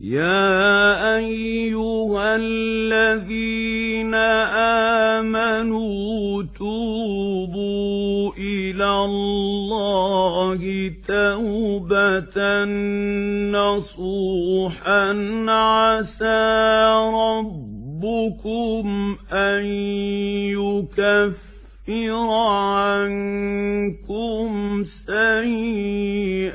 يَا أَيُّهَا الَّذِينَ آمَنُوا تُوبُوا إِلَى اللَّهِ تَوْبَةً نَّصُوحًا عَسَىٰ رَبُّكُمْ أَن يُكَفِّرَ عَنكُمْ سَيِّئَاتِكُمْ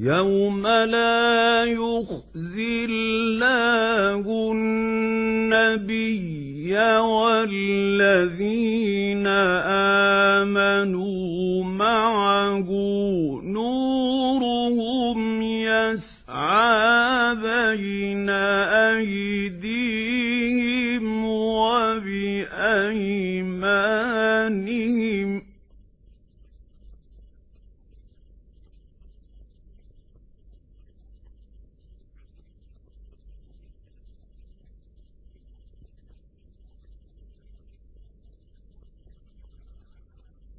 يَوْمَ لَا يُخْزِي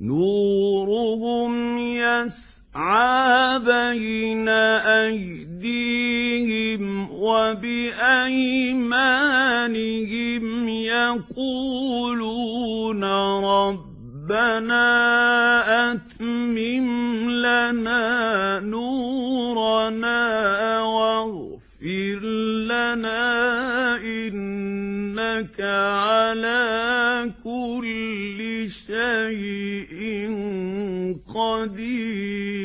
نُورُهُمْ يَسْعَىٰ بَيْنَ أَيْدِيهِمْ وَبِأَيْمَانِهِمْ يَقُولُونَ رَبَّنَا أَتْمِمْ لَنَا نُورَنَا وَاغْفِرْ لَنَا إِنَّكَ عَلَىٰ شَيْءٍ قَدِيرٌ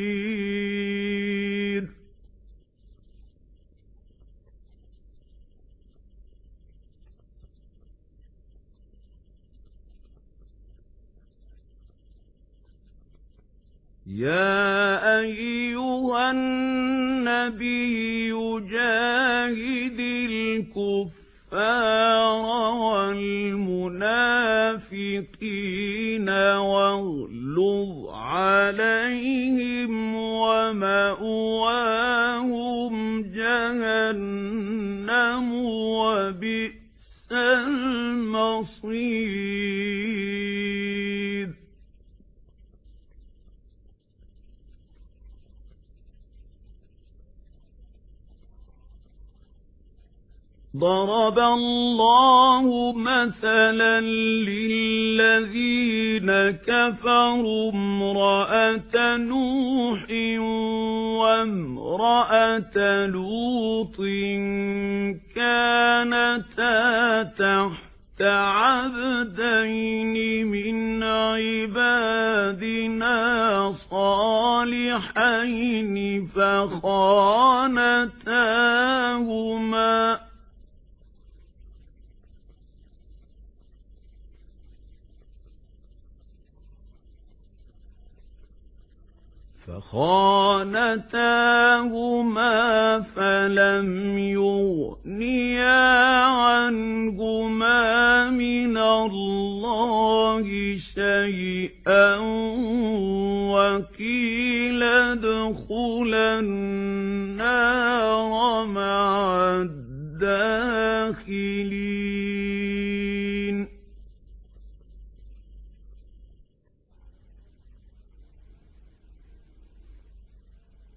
يَا أَيُّهَا النَّبِيُّ جَاهِدِ الْكُفَّارَ وَالْمُنَافِقِينَ وَاغْلُظْ عَلَيْهِمْ وَمَأْوَاهُمْ ضَرَبَ اللَّهُ مَثَلًا لِّلَّذِينَ كَفَرُوا امْرَأَتَ نُوحٍ وَامْرَأَتَ لُوطٍ كَانَتَا تَحْتَ عَبْدَيْنِ مِنْ عِبَادِنَا صَالِحَيْنِ فَخَانَتَاهُمَا. فَخَانَتَاهُمَا فَلَمْ يُغْنِيَا عَنْهُمَا مِنَ اللَّهِ شَيْئًا وَقِيلَ ادْخُلَا النَّارَ مَعَ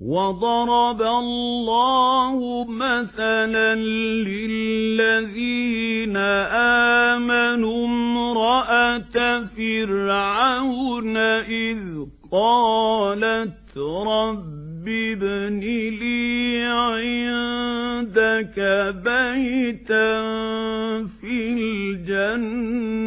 وَضَرَبَ اللَّهُ مَثَلًا لِّلَّذِينَ آمَنُوا امْرَأَتَ فِرْعَوْنَ إِذْ قَالَتْ رَبِّ ابْنِ لِي عِندَكَ بيتا في الجنة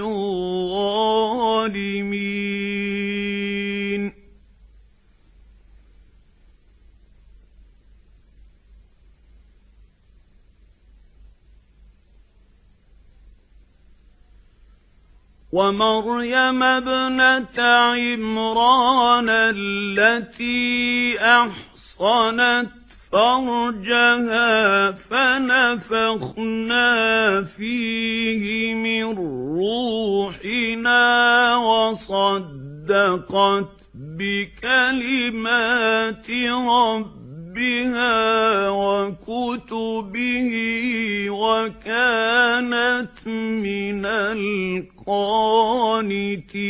ومريم ابنة عمران التي أحصنت فرجها فنفخنا فيه من روحنا وصدقت بكلمات ربها وكتبه وكانت من القانتين. قانتين.